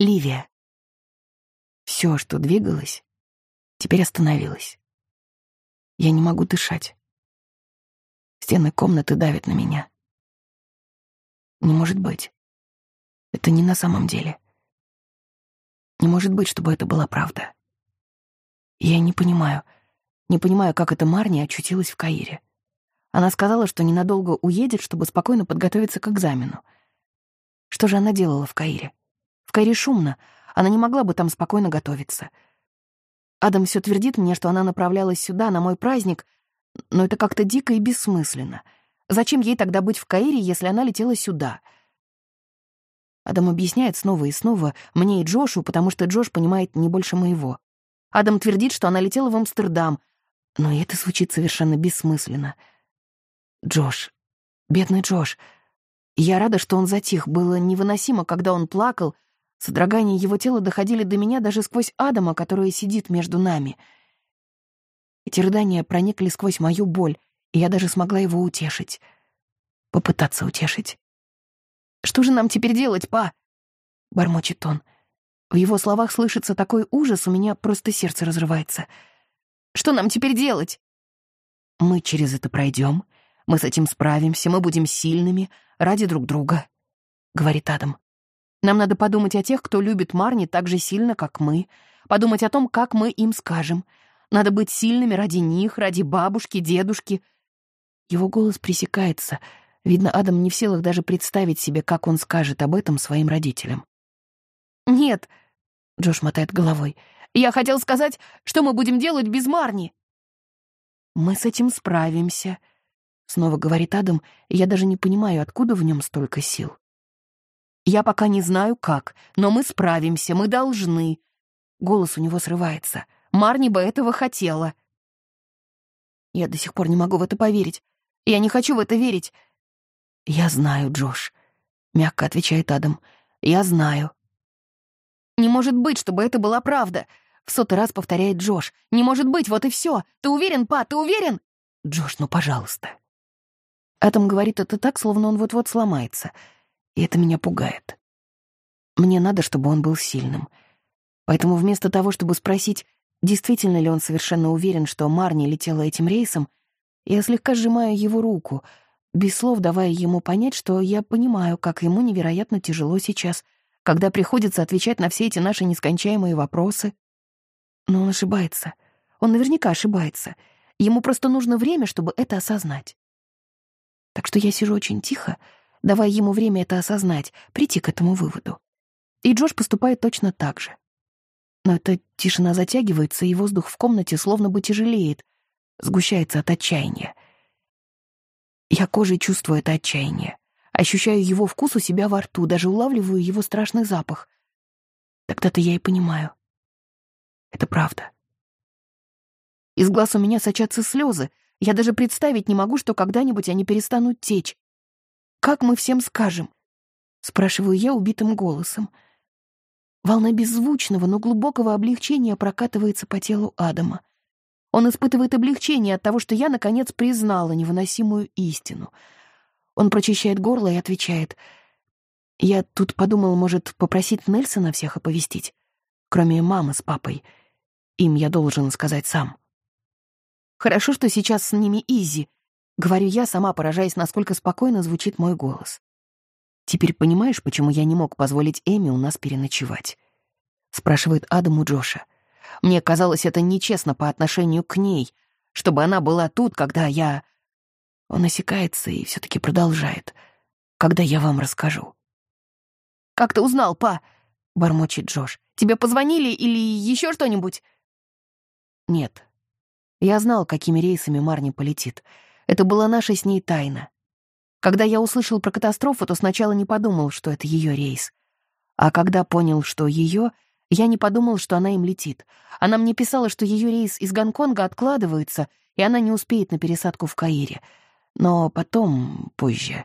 Ливия. Все, что двигалось, теперь остановилось. Я не могу дышать. Стены комнаты давят на меня. Не может быть. Это не на самом деле. Не может быть, чтобы это была правда. Я не понимаю. Не понимаю, как эта Марни очутилась в Каире. Она сказала, что ненадолго уедет, чтобы спокойно подготовиться к экзамену. Что же она делала в Каире? В Каире шумно, она не могла бы там спокойно готовиться. Адам все твердит мне, что она направлялась сюда, на мой праздник, но это как-то дико и бессмысленно. Зачем ей тогда быть в Каире, если она летела сюда? Адам объясняет снова и снова мне и Джошу, потому что Джош понимает не больше моего. Адам твердит, что она летела в Амстердам, но это звучит совершенно бессмысленно. Джош, бедный Джош. Я рада, что он затих. Было невыносимо, когда он плакал — Содрогания его тела доходили до меня даже сквозь Адама, который сидит между нами. Эти рыдания проникли сквозь мою боль, и я даже смогла его утешить. Попытаться утешить. «Что же нам теперь делать, па?» — бормочет он. В его словах слышится такой ужас, у меня просто сердце разрывается. «Что нам теперь делать?» «Мы через это пройдем, мы с этим справимся, мы будем сильными ради друг друга», — говорит Адам. Нам надо подумать о тех, кто любит Марни так же сильно, как мы, подумать о том, как мы им скажем. Надо быть сильными ради них, ради бабушки, дедушки. Его голос пресекается. Видно, Адам не в силах даже представить себе, как он скажет об этом своим родителям. «Нет», — Джош мотает головой, — «я хотел сказать, что мы будем делать без Марни». «Мы с этим справимся», — снова говорит Адам, я даже не понимаю, откуда в нем столько сил. Я пока не знаю, как, но мы справимся, мы должны. Голос у него срывается. Марни бы этого хотела. Я до сих пор не могу в это поверить. Я не хочу в это верить. Я знаю, Джош, — мягко отвечает Адам. Я знаю. Не может быть, чтобы это была правда. В сотый раз повторяет Джош. Не может быть, вот и все. Ты уверен, па, ты уверен? Джош, ну, пожалуйста. Адам говорит это так, словно он вот-вот сломается — и это меня пугает. Мне надо, чтобы он был сильным. Поэтому вместо того, чтобы спросить, действительно ли он совершенно уверен, что Марни летела этим рейсом, я слегка сжимаю его руку, без слов давая ему понять, что я понимаю, как ему невероятно тяжело сейчас, когда приходится отвечать на все эти наши нескончаемые вопросы. Но он ошибается. Он наверняка ошибается. Ему просто нужно время, чтобы это осознать. Так что я сижу очень тихо, давая ему время это осознать, прийти к этому выводу. И Джош поступает точно так же. Но эта тишина затягивается, и воздух в комнате словно бы тяжелеет, сгущается от отчаяния. Я кожей чувствую это отчаяние, ощущаю его вкус у себя во рту, даже улавливаю его страшный запах. Тогда-то я и понимаю. Это правда. Из глаз у меня сочатся слезы. Я даже представить не могу, что когда-нибудь они перестанут течь. Как мы всем скажем?» — спрашиваю я убитым голосом. Волна беззвучного, но глубокого облегчения прокатывается по телу Адама. Он испытывает облегчение от того, что я, наконец, признала невыносимую истину. Он прочищает горло и отвечает. «Я тут подумал, может, попросить Нельсона всех оповестить, кроме мамы с папой. Им я должен сказать сам». «Хорошо, что сейчас с ними Изи», Говорю я, сама поражаясь, насколько спокойно звучит мой голос. «Теперь понимаешь, почему я не мог позволить Эми у нас переночевать?» Спрашивает Адам у Джоша. «Мне казалось это нечестно по отношению к ней, чтобы она была тут, когда я...» Он осекается и все таки продолжает. «Когда я вам расскажу». «Как ты узнал, па?» — бормочет Джош. «Тебе позвонили или еще что-нибудь?» «Нет. Я знал, какими рейсами Марни полетит». Это была наша с ней тайна. Когда я услышал про катастрофу, то сначала не подумал, что это ее рейс. А когда понял, что ее, я не подумал, что она им летит. Она мне писала, что ее рейс из Гонконга откладывается, и она не успеет на пересадку в Каире. Но потом, позже,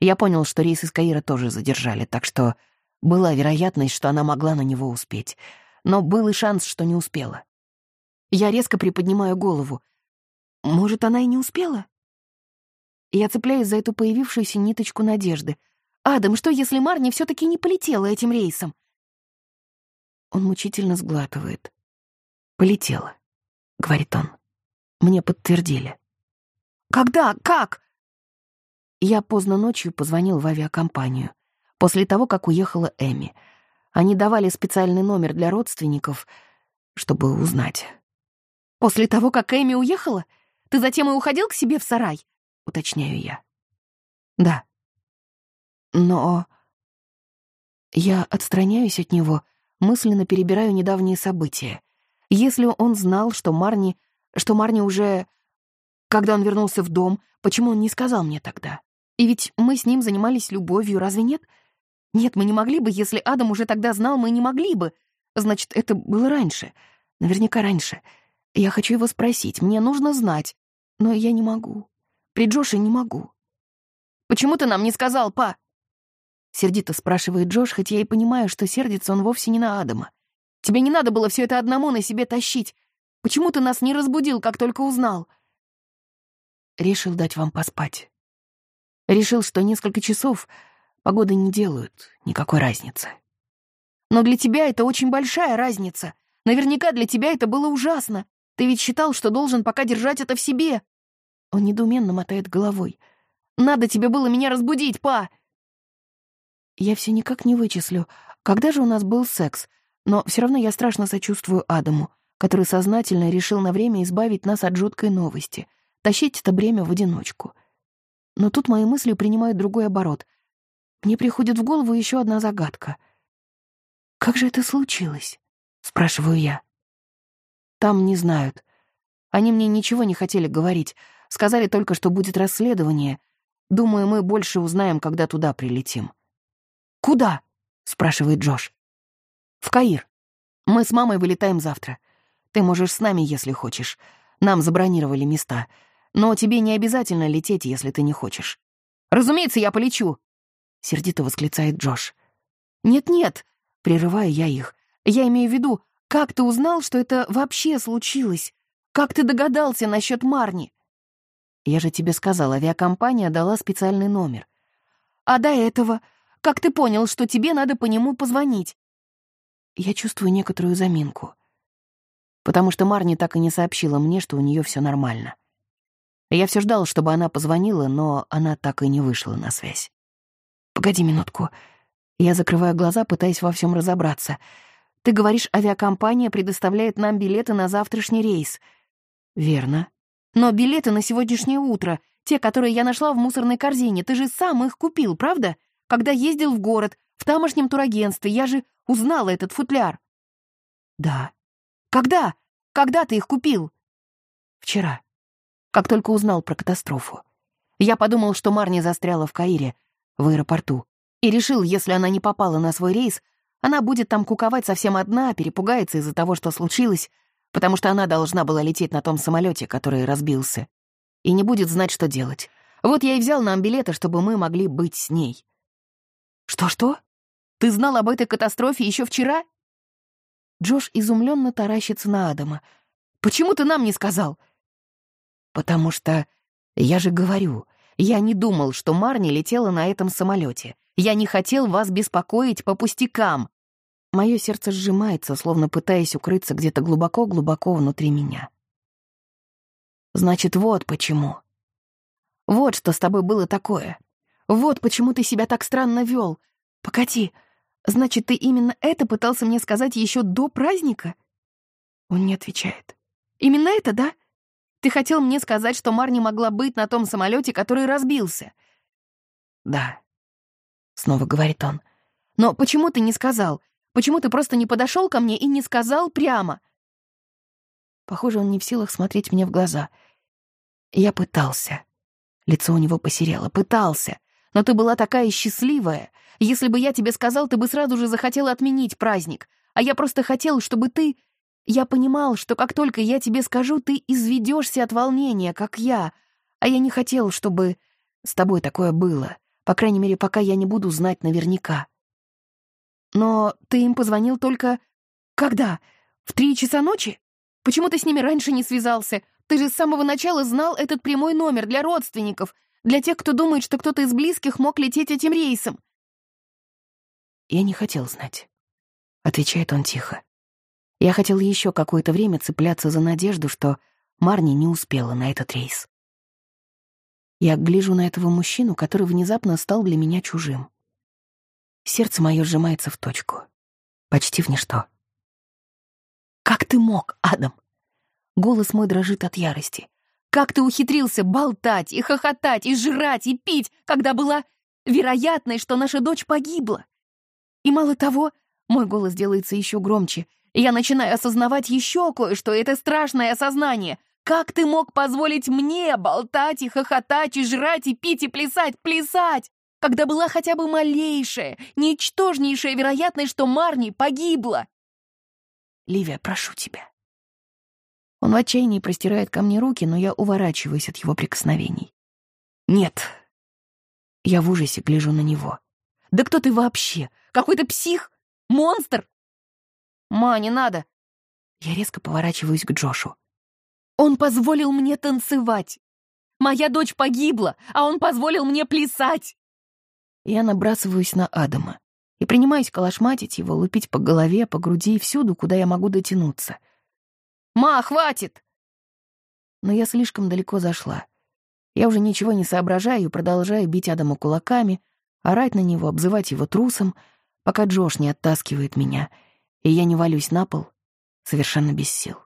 я понял, что рейс из Каира тоже задержали, так что была вероятность, что она могла на него успеть. Но был и шанс, что не успела. Я резко приподнимаю голову. Может, она и не успела? Я цепляюсь за эту появившуюся ниточку надежды. «Адам, что если Марни все таки не полетела этим рейсом?» Он мучительно сглатывает. «Полетела», — говорит он. «Мне подтвердили». «Когда? Как?» Я поздно ночью позвонил в авиакомпанию. После того, как уехала Эми. Они давали специальный номер для родственников, чтобы узнать. «После того, как Эми уехала? Ты затем и уходил к себе в сарай?» — уточняю я. «Да». Но... Я отстраняюсь от него, мысленно перебираю недавние события. Если он знал, что Марни... что Марни уже... Когда он вернулся в дом, почему он не сказал мне тогда? И ведь мы с ним занимались любовью, разве нет? Нет, мы не могли бы, если Адам уже тогда знал, мы не могли бы. Значит, это было раньше. Наверняка раньше. Я хочу его спросить, мне нужно знать. Но я не могу. При Джоше не могу. «Почему ты нам не сказал, па?» Сердито спрашивает Джош, хотя я и понимаю, что сердится он вовсе не на Адама. «Тебе не надо было все это одному на себе тащить. Почему ты нас не разбудил, как только узнал?» Решил дать вам поспать. Решил, что несколько часов погоды не делают никакой разницы. Но для тебя это очень большая разница. Наверняка для тебя это было ужасно. Ты ведь считал, что должен пока держать это в себе. Он недоуменно мотает головой. Надо тебе было меня разбудить, па. Я все никак не вычислю, когда же у нас был секс, но все равно я страшно сочувствую Адаму, который сознательно решил на время избавить нас от жуткой новости, тащить это бремя в одиночку. Но тут мои мысли принимают другой оборот. Мне приходит в голову еще одна загадка. «Как же это случилось?» — спрашиваю я. «Там не знают. Они мне ничего не хотели говорить. Сказали только, что будет расследование. Думаю, мы больше узнаем, когда туда прилетим». «Куда?» — спрашивает Джош. «В Каир. Мы с мамой вылетаем завтра. Ты можешь с нами, если хочешь. Нам забронировали места. Но тебе не обязательно лететь, если ты не хочешь». «Разумеется, я полечу!» — сердито восклицает Джош. «Нет-нет!» — прерываю я их. «Я имею в виду, как ты узнал, что это вообще случилось? Как ты догадался насчет Марни?» «Я же тебе сказал, авиакомпания дала специальный номер». «А до этого? Как ты понял, что тебе надо по нему позвонить?» Я чувствую некоторую заминку. Потому что Марни так и не сообщила мне, что у нее все нормально. Я все ждал, чтобы она позвонила, но она так и не вышла на связь. «Погоди минутку». Я закрываю глаза, пытаясь во всем разобраться. «Ты говоришь, авиакомпания предоставляет нам билеты на завтрашний рейс». «Верно». «Но билеты на сегодняшнее утро, те, которые я нашла в мусорной корзине, ты же сам их купил, правда? Когда ездил в город, в тамошнем турагентстве, я же узнала этот футляр». «Да». «Когда? Когда ты их купил?» «Вчера» как только узнал про катастрофу. Я подумал, что Марни застряла в Каире, в аэропорту, и решил, если она не попала на свой рейс, она будет там куковать совсем одна, перепугается из-за того, что случилось, потому что она должна была лететь на том самолете, который разбился, и не будет знать, что делать. Вот я и взял нам билеты, чтобы мы могли быть с ней. Что-что? Ты знал об этой катастрофе еще вчера? Джош изумленно таращится на Адама. Почему ты нам не сказал? Потому что, я же говорю, я не думал, что Марни летела на этом самолете. Я не хотел вас беспокоить по пустякам. Мое сердце сжимается, словно пытаясь укрыться где-то глубоко-глубоко внутри меня. Значит, вот почему. Вот что с тобой было такое. Вот почему ты себя так странно вел. Покати. Значит, ты именно это пытался мне сказать еще до праздника? Он не отвечает. Именно это, да? Ты хотел мне сказать, что Марни могла быть на том самолете, который разбился?» «Да», — снова говорит он. «Но почему ты не сказал? Почему ты просто не подошел ко мне и не сказал прямо?» Похоже, он не в силах смотреть мне в глаза. Я пытался. Лицо у него посерело. Пытался. Но ты была такая счастливая. Если бы я тебе сказал, ты бы сразу же захотел отменить праздник. А я просто хотел, чтобы ты я понимал, что как только я тебе скажу, ты изведешься от волнения, как я. А я не хотел, чтобы с тобой такое было. По крайней мере, пока я не буду знать наверняка. Но ты им позвонил только... Когда? В три часа ночи? Почему ты с ними раньше не связался? Ты же с самого начала знал этот прямой номер для родственников, для тех, кто думает, что кто-то из близких мог лететь этим рейсом. Я не хотел знать. Отвечает он тихо. Я хотела еще какое-то время цепляться за надежду, что Марни не успела на этот рейс. Я гляжу на этого мужчину, который внезапно стал для меня чужим. Сердце мое сжимается в точку. Почти в ничто. «Как ты мог, Адам?» Голос мой дрожит от ярости. «Как ты ухитрился болтать и хохотать, и жрать, и пить, когда была вероятность, что наша дочь погибла? И мало того, мой голос делается еще громче, и я начинаю осознавать еще кое-что, это страшное осознание. Как ты мог позволить мне болтать и хохотать, и жрать, и пить, и плясать, плясать, когда была хотя бы малейшая, ничтожнейшая вероятность, что Марни погибла? Ливия, прошу тебя. Он в отчаянии простирает ко мне руки, но я уворачиваюсь от его прикосновений. Нет. Я в ужасе гляжу на него. Да кто ты вообще? Какой-то псих? Монстр? Ма, не надо. Я резко поворачиваюсь к Джошу. Он позволил мне танцевать. Моя дочь погибла, а он позволил мне плясать. Я набрасываюсь на Адама и принимаюсь калашматить его, лупить по голове, по груди и всюду, куда я могу дотянуться. «Ма, хватит!» Но я слишком далеко зашла. Я уже ничего не соображаю и продолжаю бить Адама кулаками, орать на него, обзывать его трусом, пока Джош не оттаскивает меня, и я не валюсь на пол, совершенно без сил.